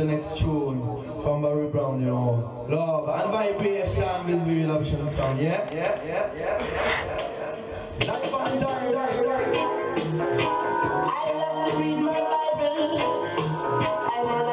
the next tune from Barry Brown, you know. Love and vibration with real option sound, yeah? Yeah, yeah, yeah. yeah, yeah. Life and die, life, life. I love to read my Bible. I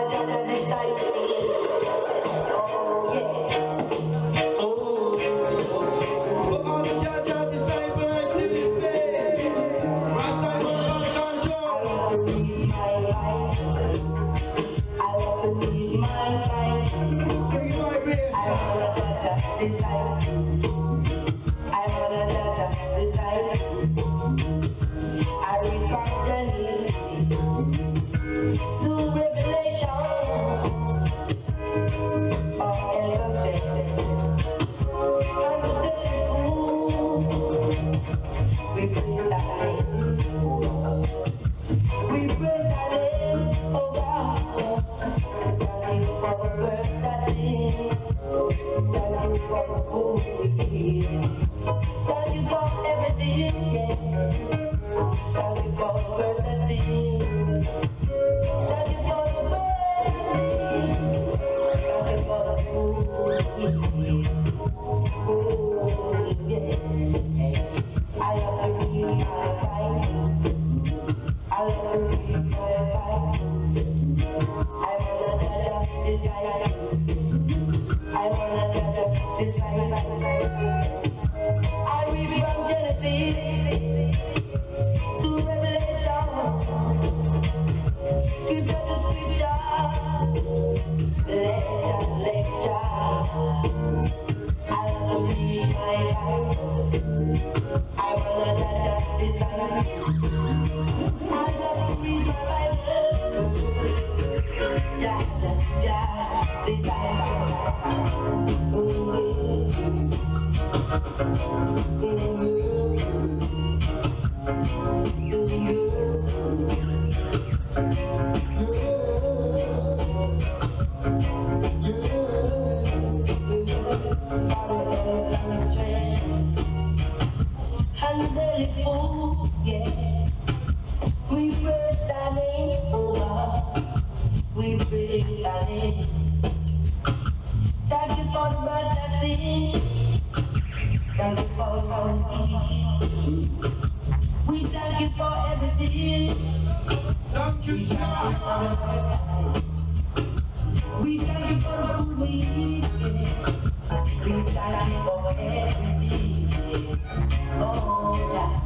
for everything. Oh, yeah.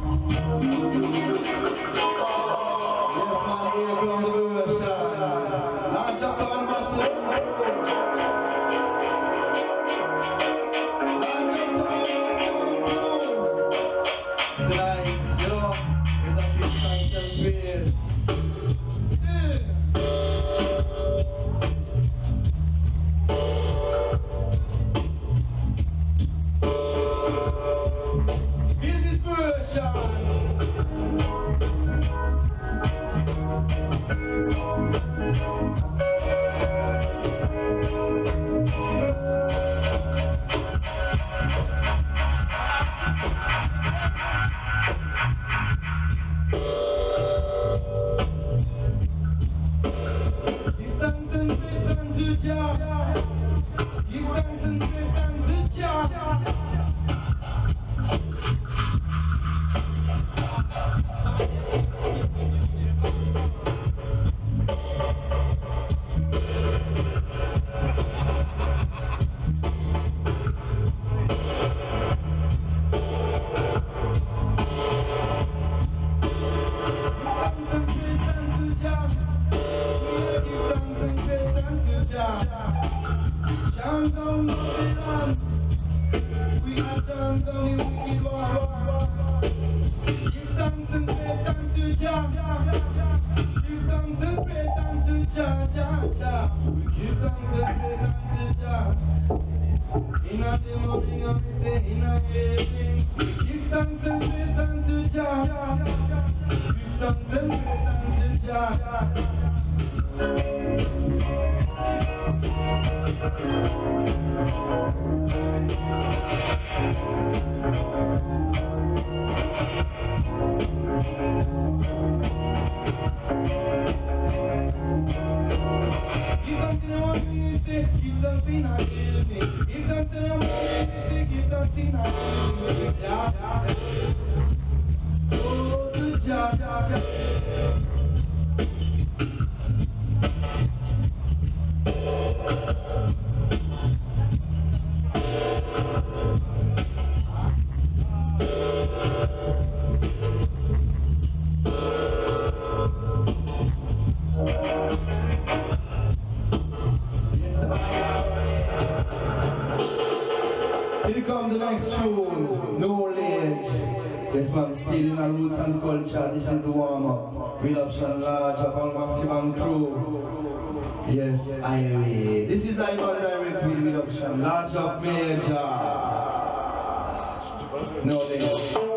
We are done, done, we are Sunshine, this is the warm up. Real option large upon maximum crew. Yes, I read. This is Diamond Direct with Real option large up major. No, they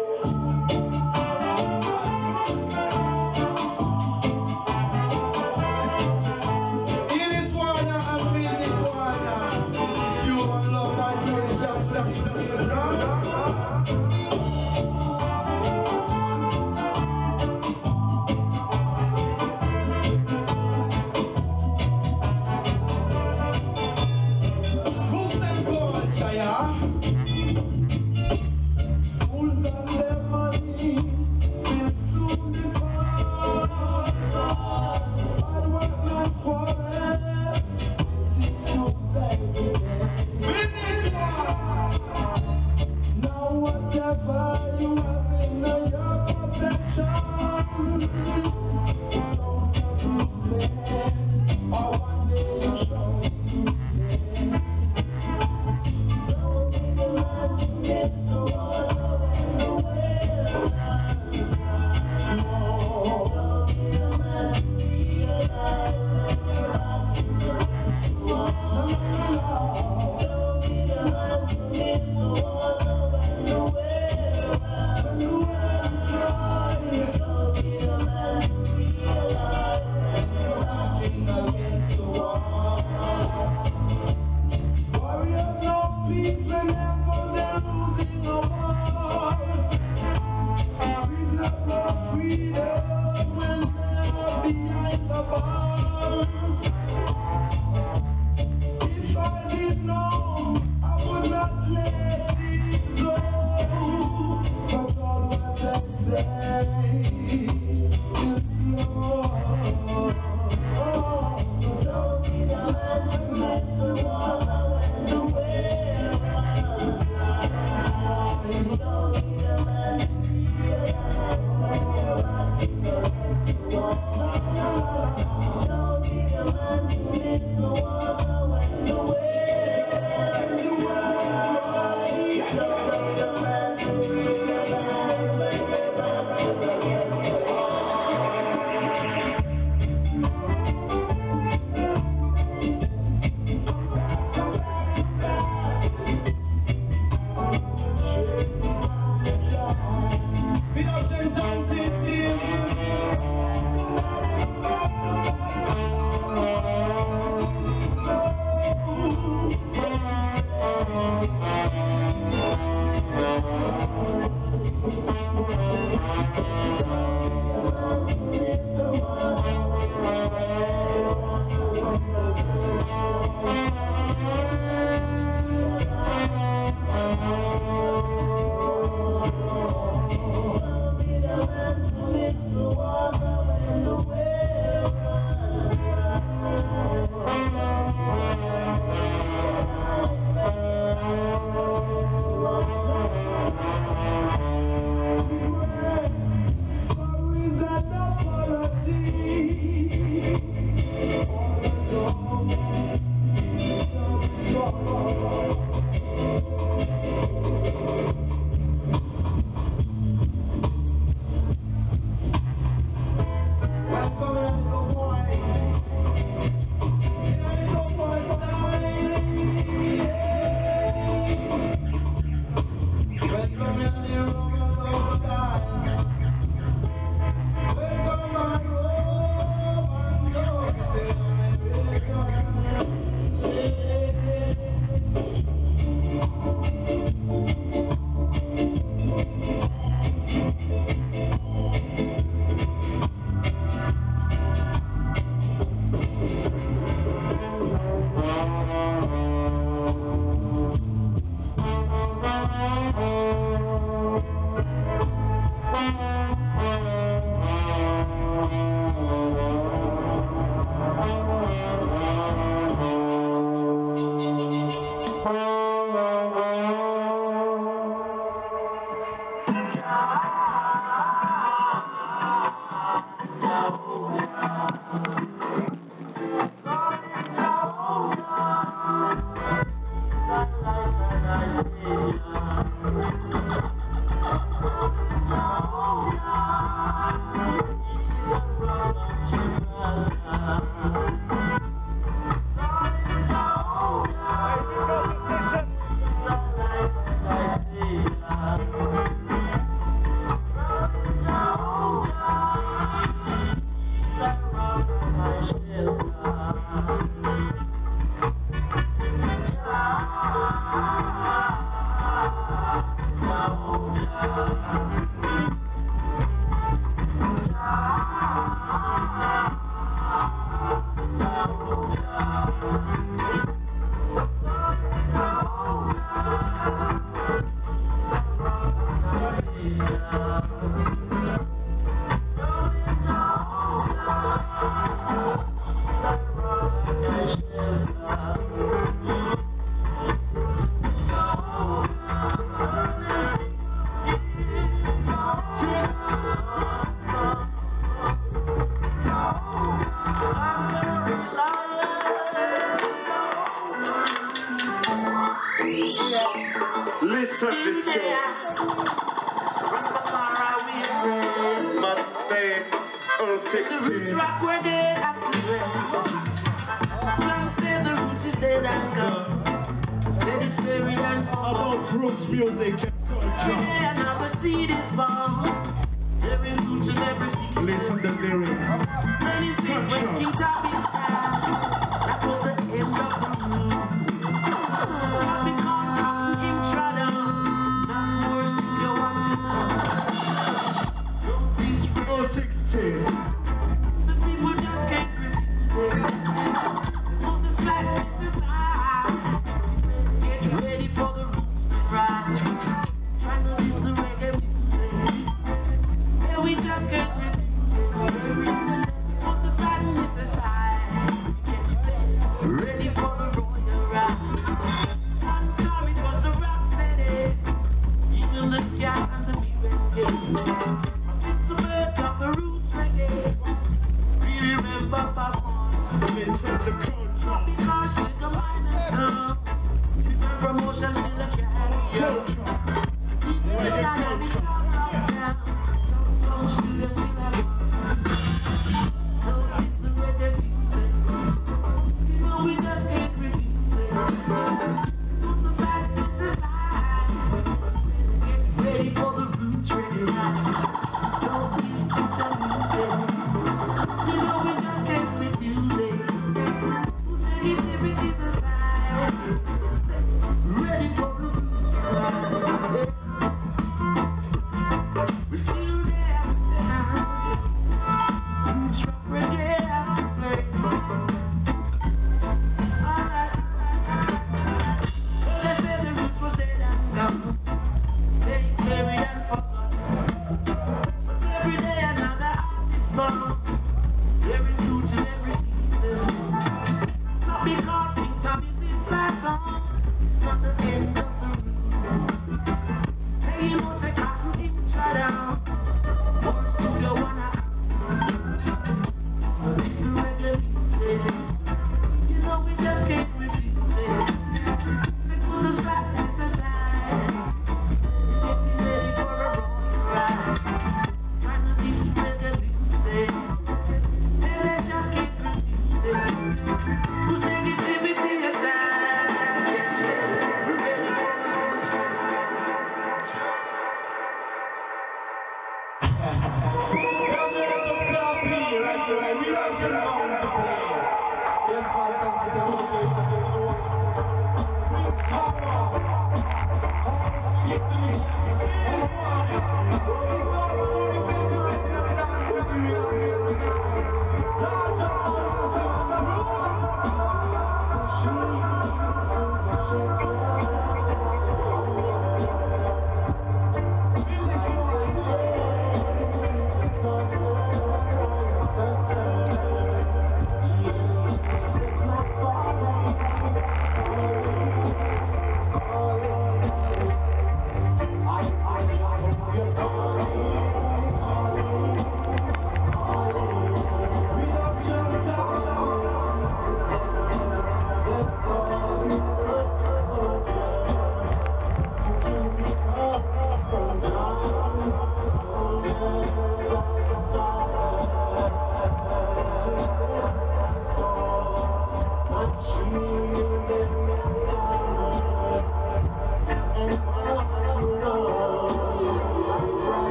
Uh...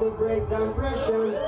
to break down pressure,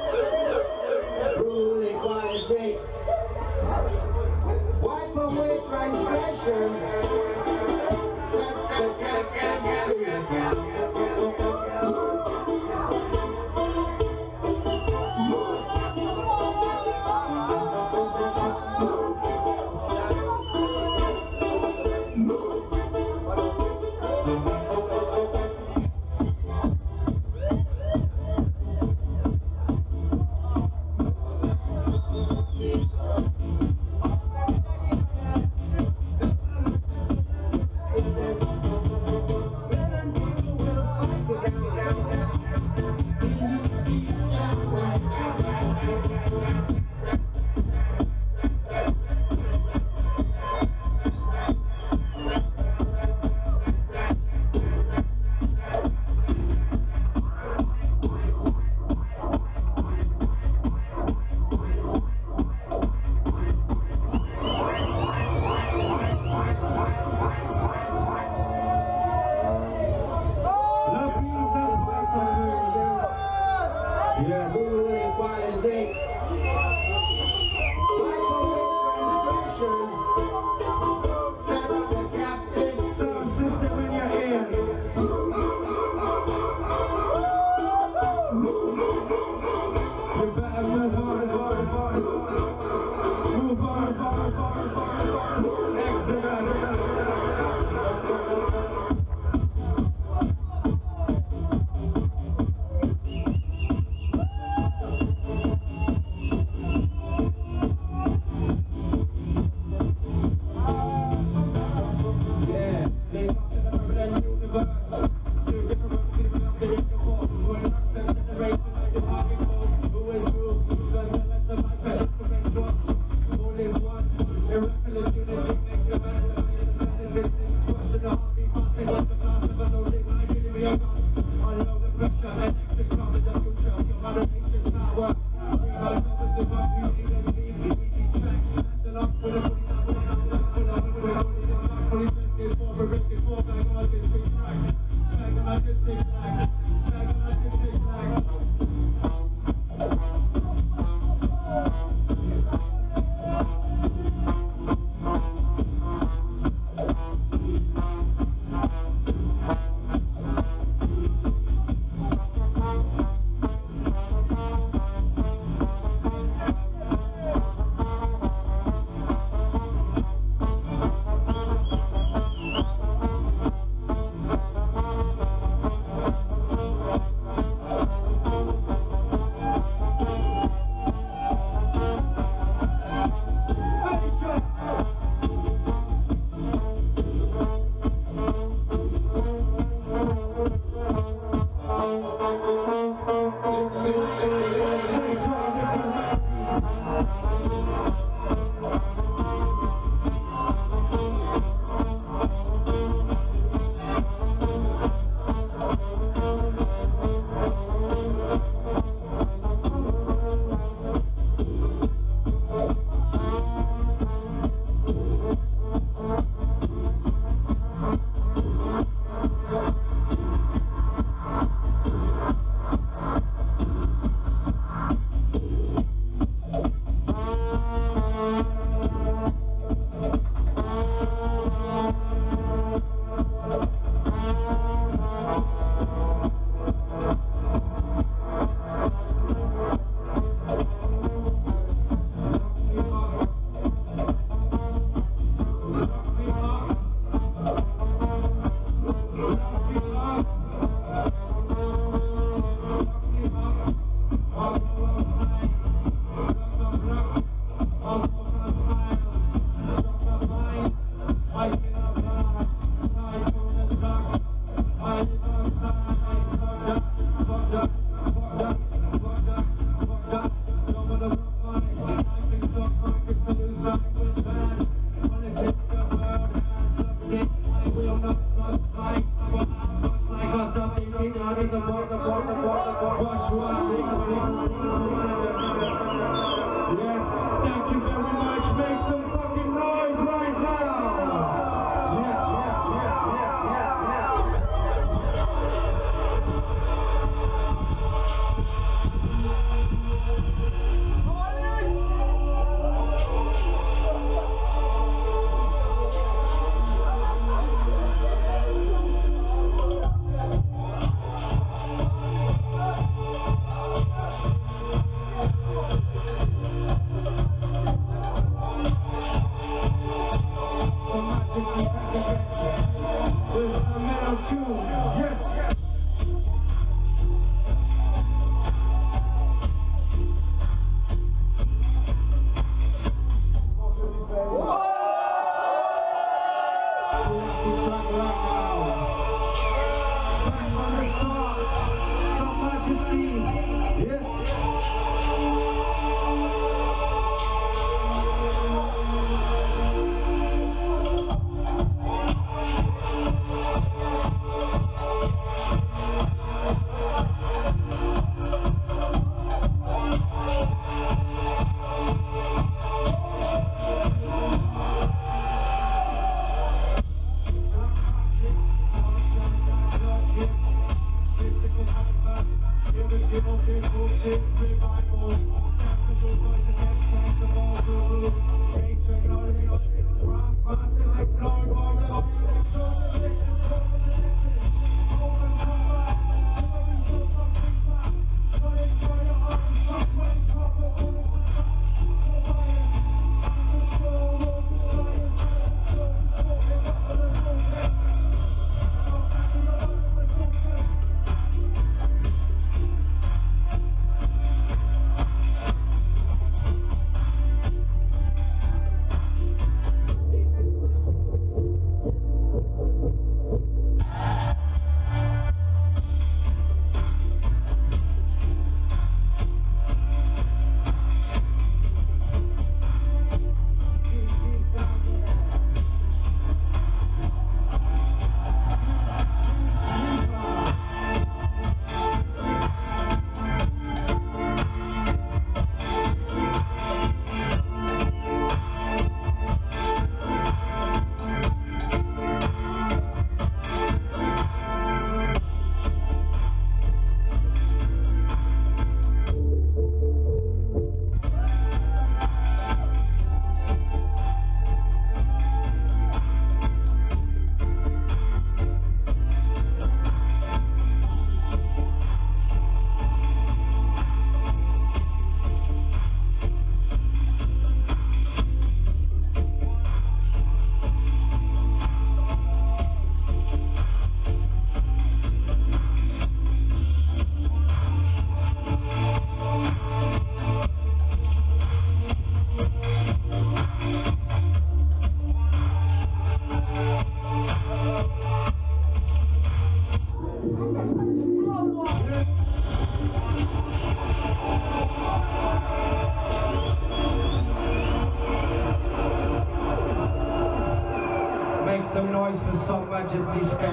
Majesty Skanker.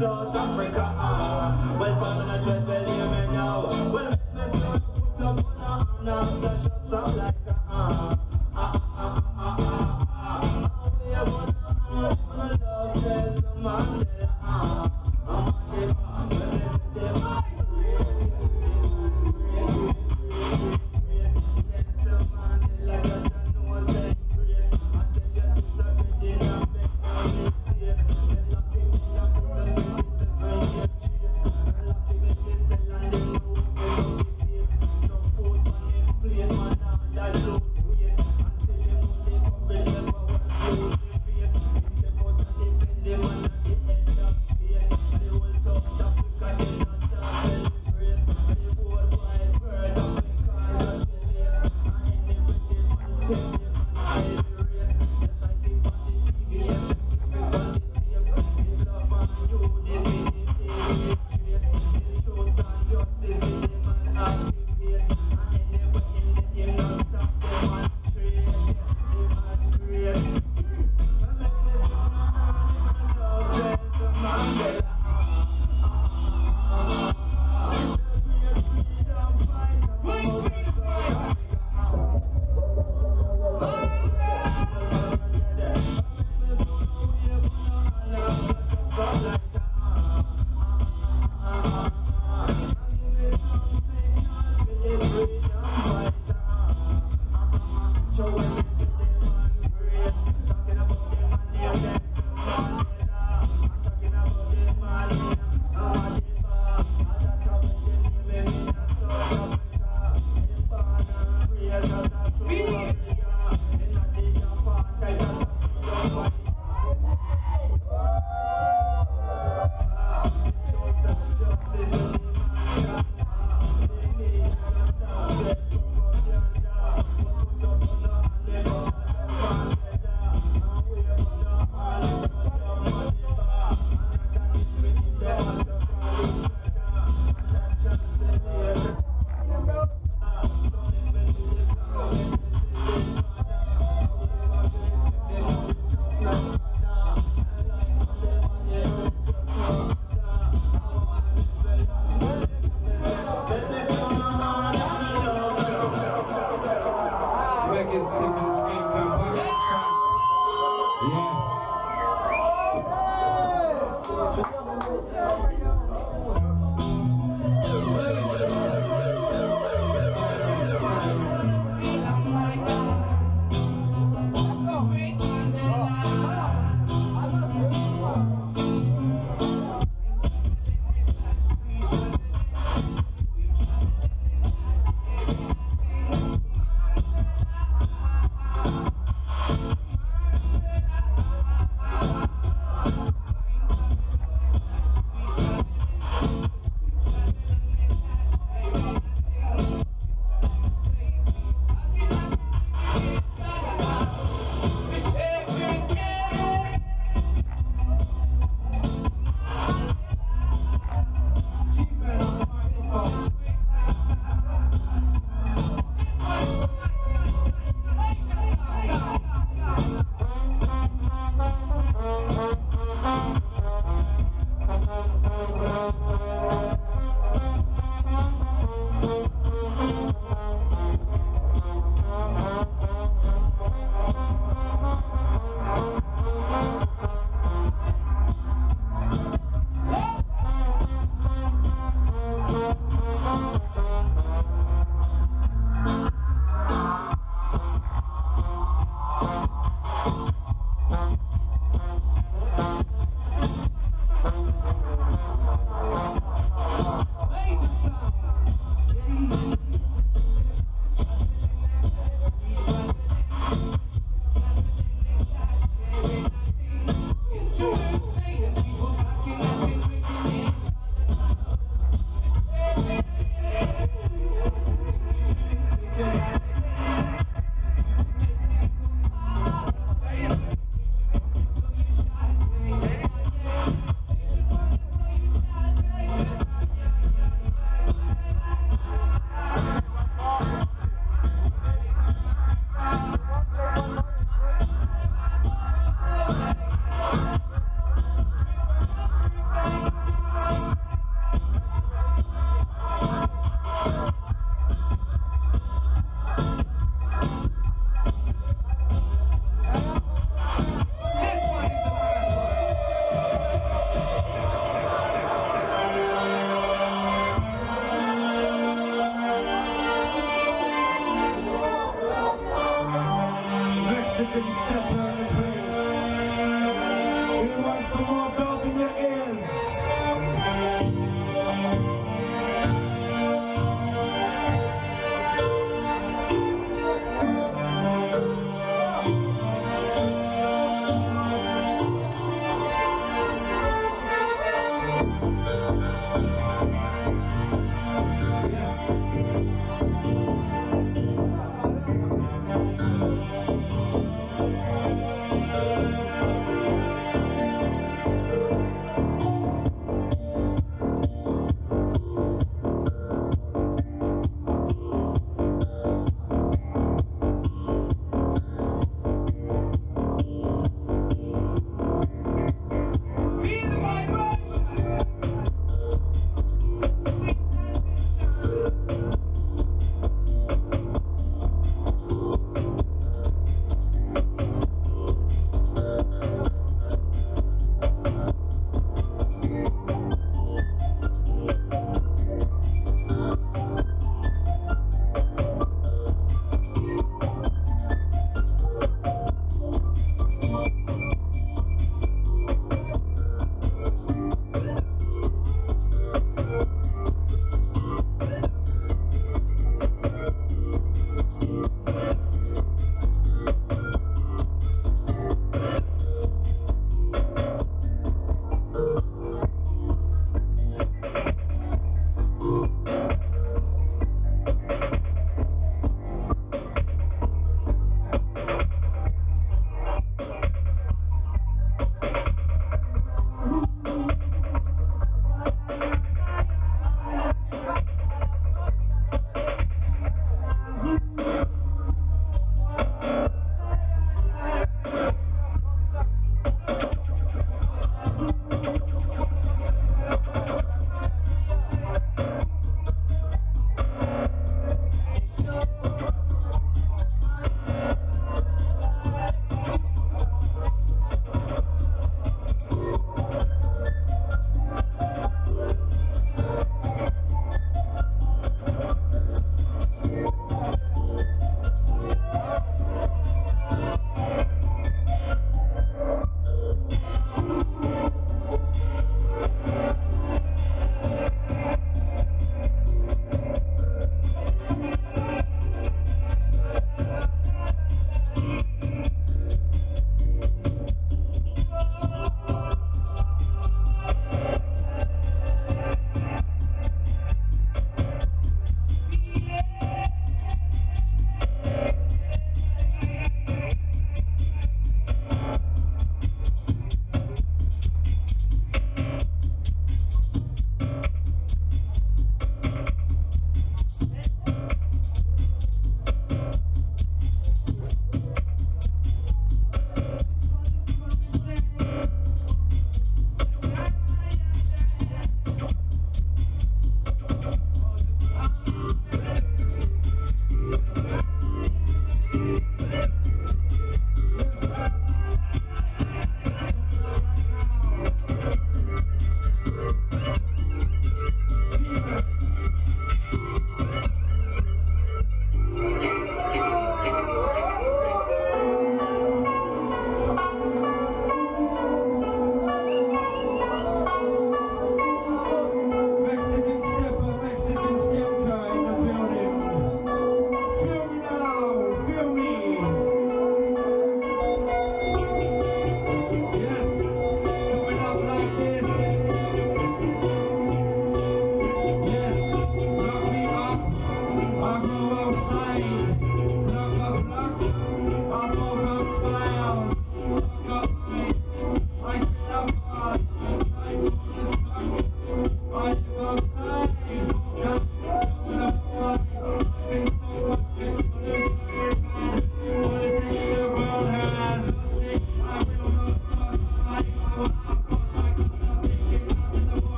South Africa. Dread well,